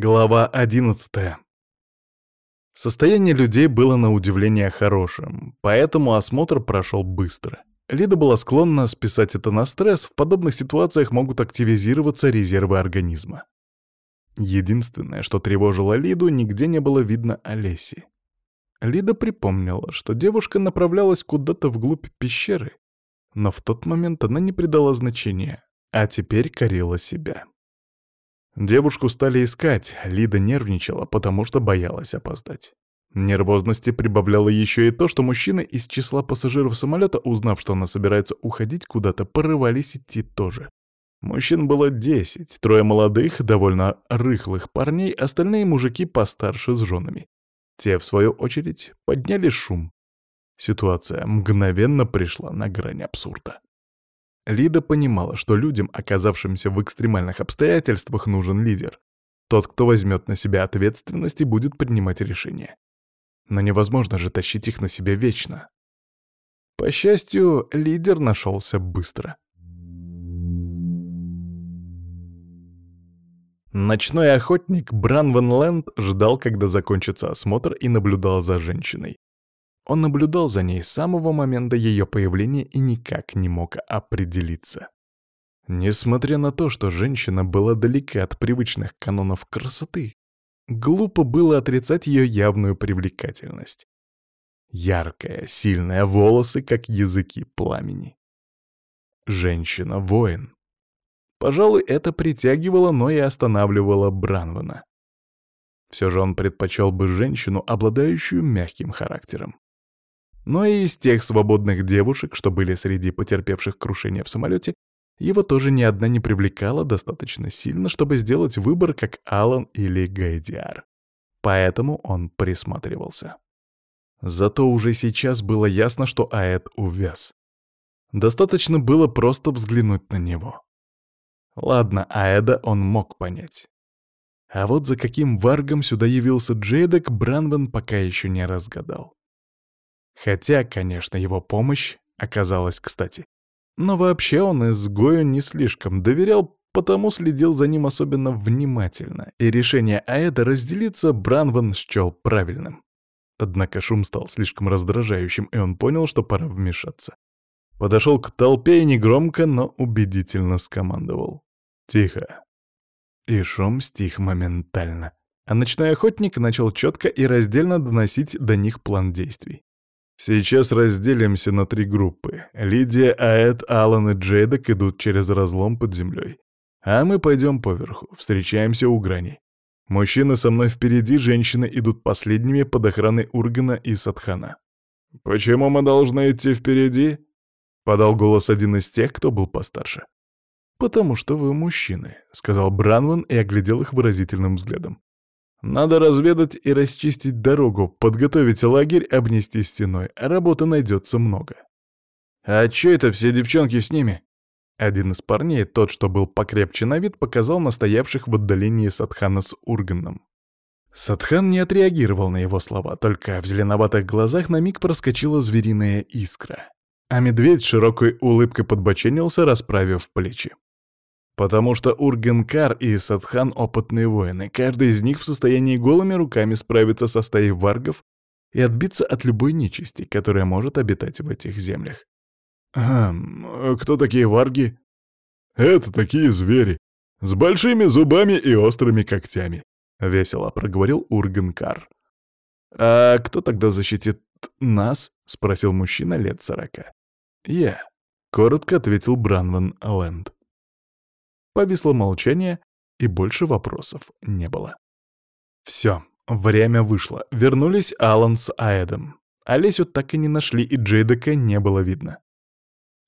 Глава 11. Состояние людей было на удивление хорошим, поэтому осмотр прошел быстро. Лида была склонна списать это на стресс, в подобных ситуациях могут активизироваться резервы организма. Единственное, что тревожило Лиду, нигде не было видно Олеси. Лида припомнила, что девушка направлялась куда-то вглубь пещеры, но в тот момент она не придала значения, а теперь корила себя. Девушку стали искать, Лида нервничала, потому что боялась опоздать. Нервозности прибавляло еще и то, что мужчины из числа пассажиров самолета, узнав, что она собирается уходить куда-то, порывались идти тоже. Мужчин было десять, трое молодых, довольно рыхлых парней, остальные мужики постарше с женами. Те, в свою очередь, подняли шум. Ситуация мгновенно пришла на грань абсурда. Лида понимала, что людям, оказавшимся в экстремальных обстоятельствах, нужен лидер. Тот, кто возьмет на себя ответственность и будет принимать решения. Но невозможно же тащить их на себя вечно. По счастью, лидер нашелся быстро. Ночной охотник Лэнд ждал, когда закончится осмотр, и наблюдал за женщиной. Он наблюдал за ней с самого момента ее появления и никак не мог определиться. Несмотря на то, что женщина была далека от привычных канонов красоты, глупо было отрицать ее явную привлекательность. Яркая, сильная, волосы, как языки пламени. Женщина-воин. Пожалуй, это притягивало, но и останавливало Бранвана. Все же он предпочел бы женщину, обладающую мягким характером но и из тех свободных девушек, что были среди потерпевших крушение в самолете, его тоже ни одна не привлекала достаточно сильно, чтобы сделать выбор, как Алан или Гайдиар. Поэтому он присматривался. Зато уже сейчас было ясно, что Аэт увяз. Достаточно было просто взглянуть на него. Ладно, Аэда он мог понять. А вот за каким варгом сюда явился Джейдек, Бранвен пока еще не разгадал. Хотя, конечно, его помощь оказалась кстати. Но вообще он изгою не слишком доверял, потому следил за ним особенно внимательно, и решение Аэда разделиться Бранван счел правильным. Однако шум стал слишком раздражающим, и он понял, что пора вмешаться. Подошел к толпе и негромко, но убедительно скомандовал. «Тихо». И шум стих моментально. А ночной охотник начал четко и раздельно доносить до них план действий. Сейчас разделимся на три группы. Лидия, Аэт, Алан и Джейдок идут через разлом под землей. А мы пойдем поверху, встречаемся у грани. Мужчины со мной впереди, женщины идут последними под охраной Ургана и Садхана. «Почему мы должны идти впереди?» — подал голос один из тех, кто был постарше. «Потому что вы мужчины», — сказал Бранван и оглядел их выразительным взглядом. Надо разведать и расчистить дорогу, подготовить лагерь, обнести стеной. Работы найдется много. «А чё это все девчонки с ними?» Один из парней, тот, что был покрепче на вид, показал настоявших в отдалении Садхана с Урганом. Садхан не отреагировал на его слова, только в зеленоватых глазах на миг проскочила звериная искра. А медведь широкой улыбкой подбоченился, расправив плечи. Потому что Ургенкар и Садхан — опытные воины, каждый из них в состоянии голыми руками справиться со стаей варгов и отбиться от любой нечисти, которая может обитать в этих землях. «Хм, кто такие варги?» «Это такие звери, с большими зубами и острыми когтями», — весело проговорил Ургенкар. «А кто тогда защитит нас?» — спросил мужчина лет сорока. «Я», — коротко ответил Бранван Лэнд. Повисло молчание, и больше вопросов не было. Все, время вышло. Вернулись Алан с Аэдом. Олесю так и не нашли, и Джейдека не было видно.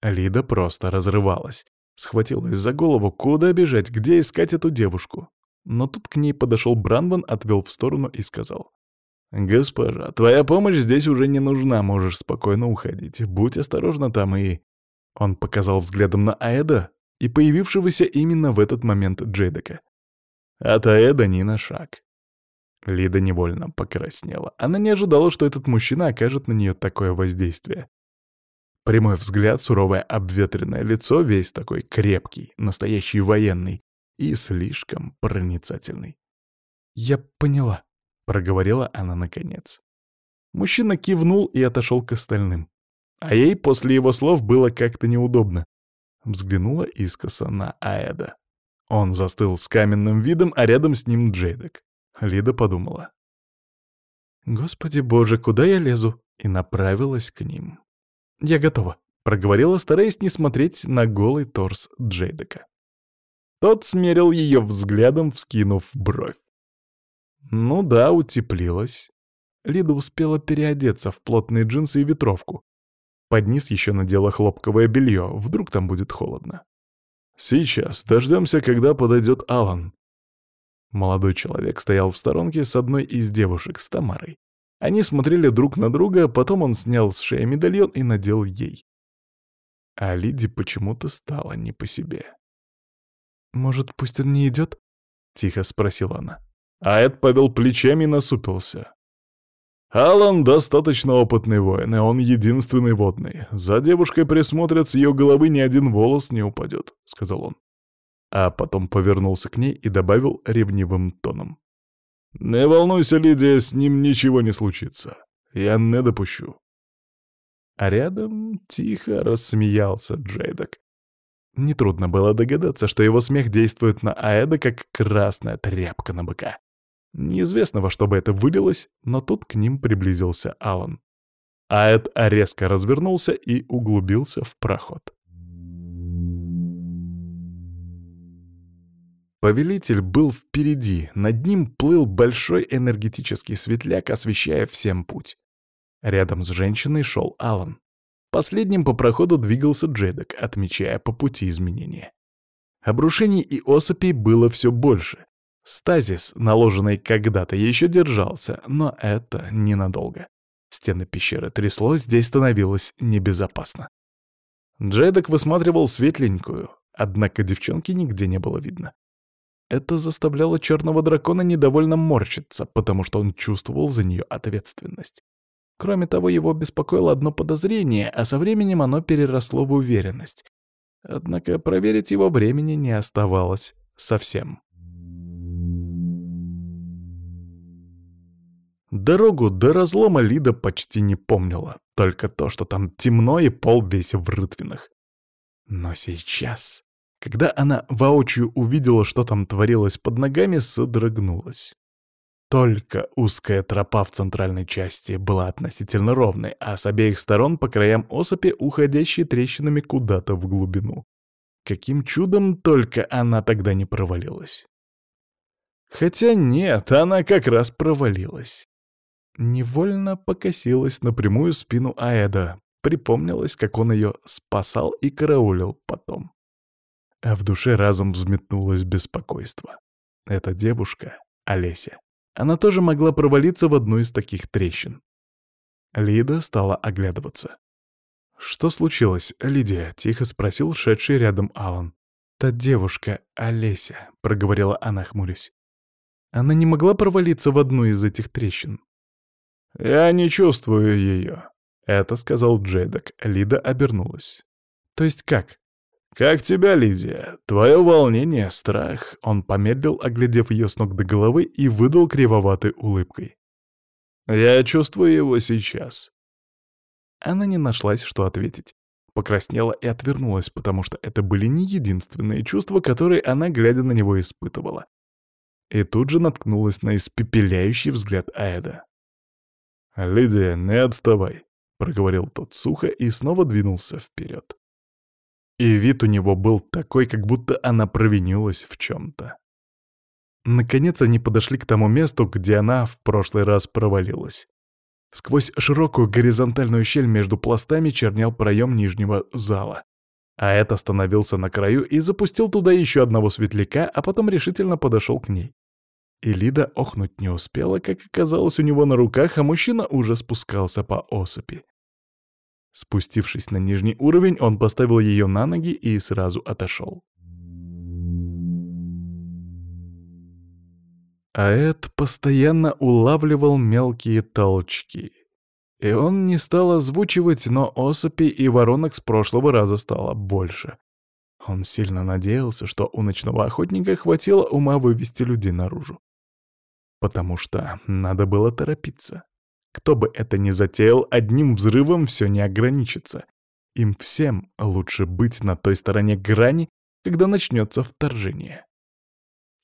Лида просто разрывалась. Схватилась за голову, куда бежать, где искать эту девушку. Но тут к ней подошел Бранван, отвел в сторону и сказал. «Госпожа, твоя помощь здесь уже не нужна, можешь спокойно уходить. Будь осторожна там и...» Он показал взглядом на Аэда, и появившегося именно в этот момент Джейдека. От Аэда ни на шаг. Лида невольно покраснела. Она не ожидала, что этот мужчина окажет на нее такое воздействие. Прямой взгляд, суровое обветренное лицо, весь такой крепкий, настоящий военный и слишком проницательный. «Я поняла», — проговорила она наконец. Мужчина кивнул и отошел к остальным. А ей после его слов было как-то неудобно. Взглянула искоса на Аэда. Он застыл с каменным видом, а рядом с ним Джейдек. Лида подумала. «Господи боже, куда я лезу?» и направилась к ним. «Я готова», — проговорила, стараясь не смотреть на голый торс Джейдека. Тот смерил ее взглядом, вскинув бровь. Ну да, утеплилась. Лида успела переодеться в плотные джинсы и ветровку. Под низ еще надела хлопковое белье, вдруг там будет холодно. «Сейчас, дождемся, когда подойдет Алан. Молодой человек стоял в сторонке с одной из девушек, с Тамарой. Они смотрели друг на друга, потом он снял с шеи медальон и надел ей. А Лиде почему-то стало не по себе. «Может, пусть он не идет?» — тихо спросила она. А Эд повел плечами и насупился. Алан достаточно опытный воин, и он единственный водный. За девушкой присмотрят, с ее головы ни один волос не упадет, — сказал он. А потом повернулся к ней и добавил ревнивым тоном. «Не волнуйся, Лидия, с ним ничего не случится. Я не допущу». А рядом тихо рассмеялся Джейдок. Нетрудно было догадаться, что его смех действует на Аэда, как красная тряпка на быка. Неизвестно, во что бы это вылилось, но тут к ним приблизился Алан. Аэд резко развернулся и углубился в проход. Повелитель был впереди, над ним плыл большой энергетический светляк, освещая всем путь. Рядом с женщиной шел Алан. Последним по проходу двигался Джедок, отмечая по пути изменения. Обрушений и осыпей было все больше. Стазис, наложенный когда-то, еще держался, но это ненадолго. Стены пещеры трясло, здесь становилось небезопасно. Джедок высматривал светленькую, однако девчонки нигде не было видно. Это заставляло черного дракона недовольно морщиться, потому что он чувствовал за нее ответственность. Кроме того, его беспокоило одно подозрение, а со временем оно переросло в уверенность. Однако проверить его времени не оставалось совсем. Дорогу до разлома Лида почти не помнила, только то, что там темно и пол весь в рытвинах. Но сейчас, когда она воочию увидела, что там творилось под ногами, содрогнулась. Только узкая тропа в центральной части была относительно ровной, а с обеих сторон по краям осыпи, уходящие трещинами куда-то в глубину. Каким чудом только она тогда не провалилась. Хотя нет, она как раз провалилась невольно покосилась на прямую спину Аэда, припомнилась, как он ее спасал и караулил потом. А в душе разом взметнулось беспокойство. Эта девушка, Олеся, она тоже могла провалиться в одну из таких трещин. Лида стала оглядываться. «Что случилось, Лидия?» — тихо спросил шедший рядом Алан. «Та девушка, Олеся», — проговорила она, хмурясь. «Она не могла провалиться в одну из этих трещин?» «Я не чувствую ее», — это сказал Джейдок. Лида обернулась. «То есть как?» «Как тебя, Лидия? Твое волнение, страх...» Он помедлил, оглядев ее с ног до головы, и выдал кривоватой улыбкой. «Я чувствую его сейчас». Она не нашлась, что ответить. Покраснела и отвернулась, потому что это были не единственные чувства, которые она, глядя на него, испытывала. И тут же наткнулась на испепеляющий взгляд Аэда. «Лидия, не отставай», — проговорил тот сухо и снова двинулся вперед. И вид у него был такой, как будто она провинилась в чем-то. Наконец они подошли к тому месту, где она в прошлый раз провалилась. Сквозь широкую горизонтальную щель между пластами чернял проем нижнего зала. А это остановился на краю и запустил туда еще одного светляка, а потом решительно подошел к ней. И Лида охнуть не успела, как оказалось у него на руках, а мужчина уже спускался по осыпи. Спустившись на нижний уровень, он поставил ее на ноги и сразу отошел. А Эд постоянно улавливал мелкие толчки. И он не стал озвучивать, но осыпи и воронок с прошлого раза стало больше. Он сильно надеялся, что у ночного охотника хватило ума вывести людей наружу. Потому что надо было торопиться. Кто бы это ни затеял, одним взрывом все не ограничится. Им всем лучше быть на той стороне грани, когда начнется вторжение.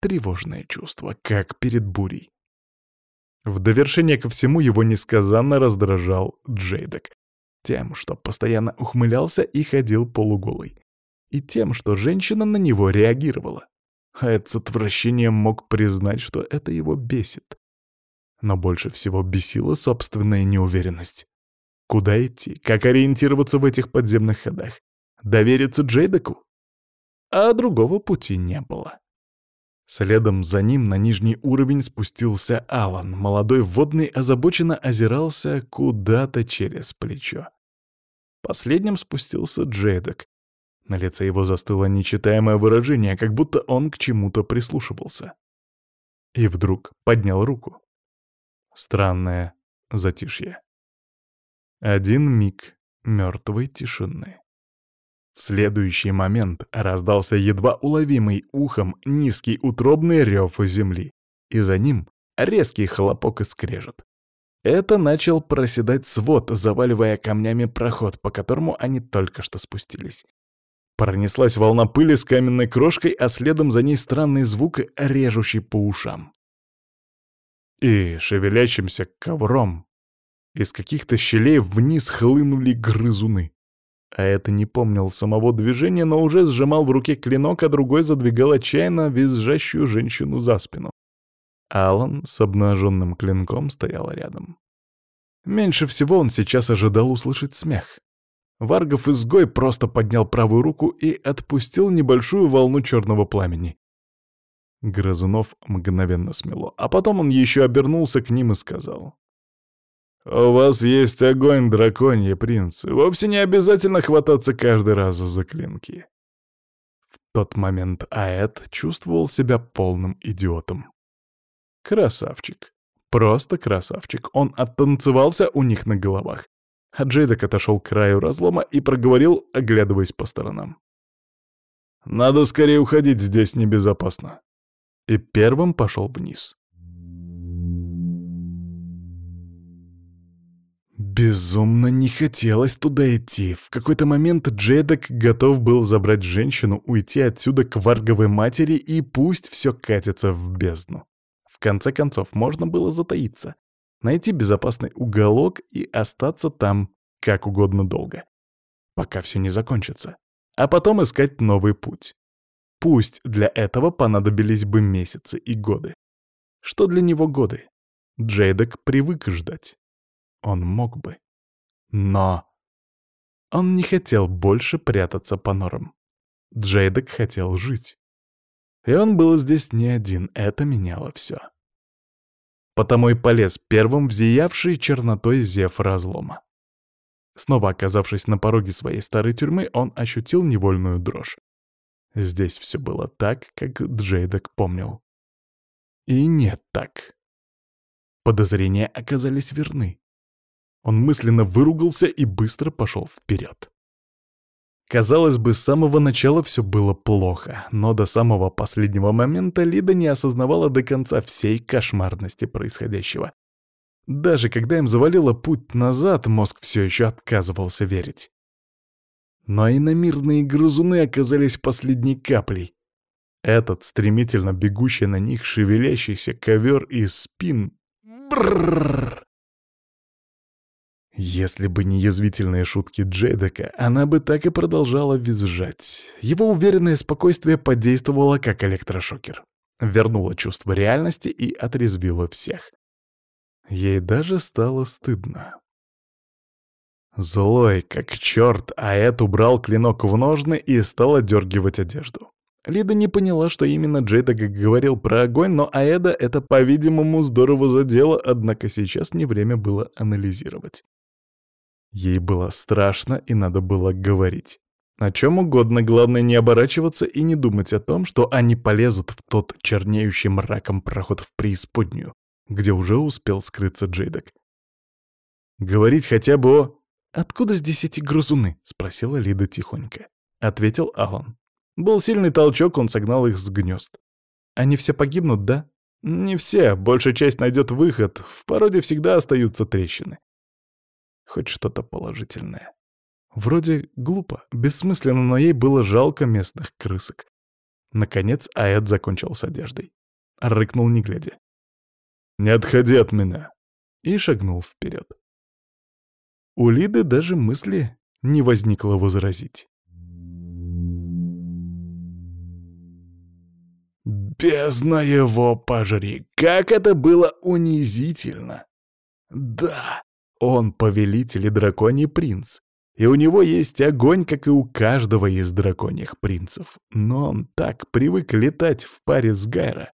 Тревожное чувство, как перед бурей. В довершение ко всему его несказанно раздражал Джейдек. Тем, что постоянно ухмылялся и ходил полуголый. И тем, что женщина на него реагировала. Эд с отвращением мог признать, что это его бесит. Но больше всего бесила собственная неуверенность. Куда идти? Как ориентироваться в этих подземных ходах? Довериться Джейдеку? А другого пути не было. Следом за ним на нижний уровень спустился Алан. Молодой водный озабоченно озирался куда-то через плечо. Последним спустился Джейдек. На лице его застыло нечитаемое выражение, как будто он к чему-то прислушивался. И вдруг поднял руку. Странное затишье. Один миг мертвой тишины. В следующий момент раздался едва уловимый ухом низкий утробный рев земли, и за ним резкий хлопок и скрежет. Это начал проседать свод, заваливая камнями проход, по которому они только что спустились. Пронеслась волна пыли с каменной крошкой, а следом за ней странный звук, режущий по ушам. И шевелящимся ковром из каких-то щелей вниз хлынули грызуны. А это не помнил самого движения, но уже сжимал в руке клинок, а другой задвигал отчаянно визжащую женщину за спину. Алан с обнаженным клинком стоял рядом. Меньше всего он сейчас ожидал услышать смех. Варгов-изгой просто поднял правую руку и отпустил небольшую волну черного пламени. Грызунов мгновенно смело, а потом он еще обернулся к ним и сказал. «У вас есть огонь, драконьи принцы. Вовсе не обязательно хвататься каждый раз за клинки». В тот момент Аэт чувствовал себя полным идиотом. Красавчик. Просто красавчик. Он оттанцевался у них на головах. А Джейдок отошел к краю разлома и проговорил, оглядываясь по сторонам. «Надо скорее уходить, здесь небезопасно». И первым пошел вниз. Безумно не хотелось туда идти. В какой-то момент Джейдок готов был забрать женщину, уйти отсюда к варговой матери и пусть все катится в бездну. В конце концов, можно было затаиться, найти безопасный уголок и остаться там как угодно долго, пока все не закончится, а потом искать новый путь. Пусть для этого понадобились бы месяцы и годы. Что для него годы? Джейдок привык ждать. Он мог бы. Но... Он не хотел больше прятаться по норам. Джейдек хотел жить. И он был здесь не один, это меняло все. Потому и полез первым в зиявший чернотой зев разлома. Снова оказавшись на пороге своей старой тюрьмы, он ощутил невольную дрожь. Здесь все было так, как Джейдек помнил. И нет так. Подозрения оказались верны. Он мысленно выругался и быстро пошел вперед. Казалось бы, с самого начала все было плохо, но до самого последнего момента Лида не осознавала до конца всей кошмарности происходящего. Даже когда им завалило путь назад, мозг все еще отказывался верить. Но иномирные грызуны оказались последней каплей. Этот стремительно бегущий на них шевелящийся ковер из спин... Бррррр! Если бы не язвительные шутки Джейдека, она бы так и продолжала визжать. Его уверенное спокойствие подействовало как электрошокер. Вернуло чувство реальности и отрезвило всех. Ей даже стало стыдно. Злой, как черт, Аэт убрал клинок в ножны и стал отдергивать одежду. Лида не поняла, что именно Джейдек говорил про огонь, но Аэда это, по-видимому, здорово задело, однако сейчас не время было анализировать. Ей было страшно, и надо было говорить. О чем угодно, главное не оборачиваться и не думать о том, что они полезут в тот чернеющий мраком проход в преисподнюю, где уже успел скрыться Джейдок. Говорить хотя бы о... «Откуда здесь эти грызуны?» — спросила Лида тихонько. Ответил Алан. Был сильный толчок, он согнал их с гнезд. «Они все погибнут, да?» Не все, большая часть найдет выход, в породе всегда остаются трещины. Хоть что-то положительное. Вроде глупо, бессмысленно, но ей было жалко местных крысок. Наконец Аэт закончил с одеждой. Рыкнул, не глядя. «Не отходи от меня!» И шагнул вперед. У Лиды даже мысли не возникло возразить. «Бездна его пожри! Как это было унизительно!» «Да, он повелитель и драконий принц, и у него есть огонь, как и у каждого из драконьих принцев. Но он так привык летать в паре с Гайра.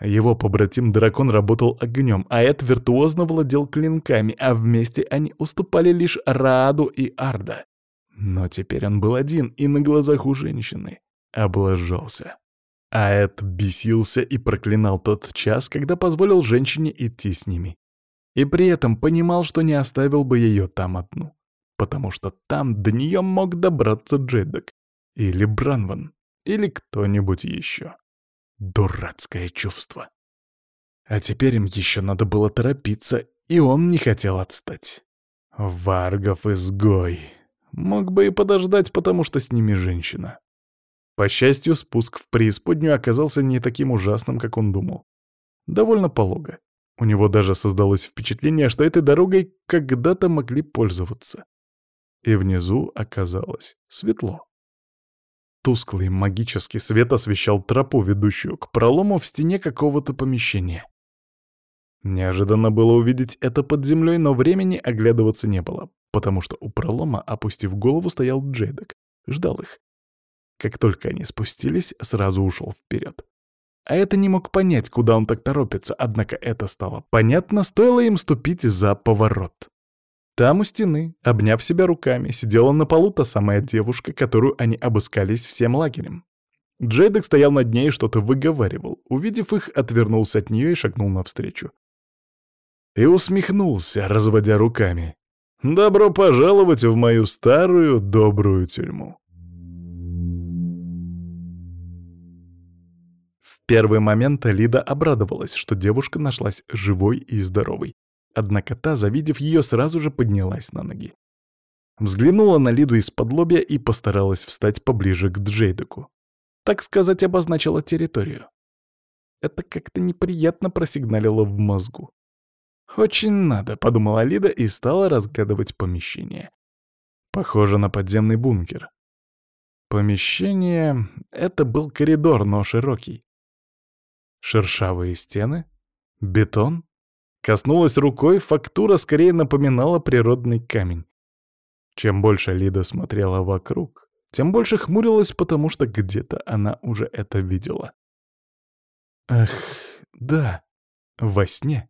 Его побратим-дракон работал огнем, а Эд виртуозно владел клинками, а вместе они уступали лишь Раду и Арда. Но теперь он был один и на глазах у женщины облажался. А Эд бесился и проклинал тот час, когда позволил женщине идти с ними. И при этом понимал, что не оставил бы ее там одну потому что там до нее мог добраться Джейдок, или Бранван, или кто-нибудь еще. Дурацкое чувство. А теперь им еще надо было торопиться, и он не хотел отстать. Варгов изгой. Мог бы и подождать, потому что с ними женщина. По счастью, спуск в преисподнюю оказался не таким ужасным, как он думал. Довольно полого. У него даже создалось впечатление, что этой дорогой когда-то могли пользоваться и внизу оказалось светло. Тусклый магический свет освещал тропу, ведущую к пролому в стене какого-то помещения. Неожиданно было увидеть это под землей, но времени оглядываться не было, потому что у пролома, опустив голову, стоял Джейдок, ждал их. Как только они спустились, сразу ушел вперед. А это не мог понять, куда он так торопится, однако это стало понятно, стоило им ступить за поворот. Там у стены, обняв себя руками, сидела на полу та самая девушка, которую они обыскались всем лагерем. Джейдек стоял над ней и что-то выговаривал. Увидев их, отвернулся от нее и шагнул навстречу. И усмехнулся, разводя руками. «Добро пожаловать в мою старую добрую тюрьму!» Первый момент Лида обрадовалась, что девушка нашлась живой и здоровой. Однако та, завидев ее, сразу же поднялась на ноги. Взглянула на Лиду из-под лобья и постаралась встать поближе к Джейдеку. Так сказать, обозначила территорию. Это как-то неприятно просигналило в мозгу. «Очень надо», — подумала Лида и стала разглядывать помещение. Похоже на подземный бункер. Помещение — это был коридор, но широкий. Шершавые стены, бетон, Коснулась рукой, фактура скорее напоминала природный камень. Чем больше Лида смотрела вокруг, тем больше хмурилась, потому что где-то она уже это видела. Ах, да, во сне.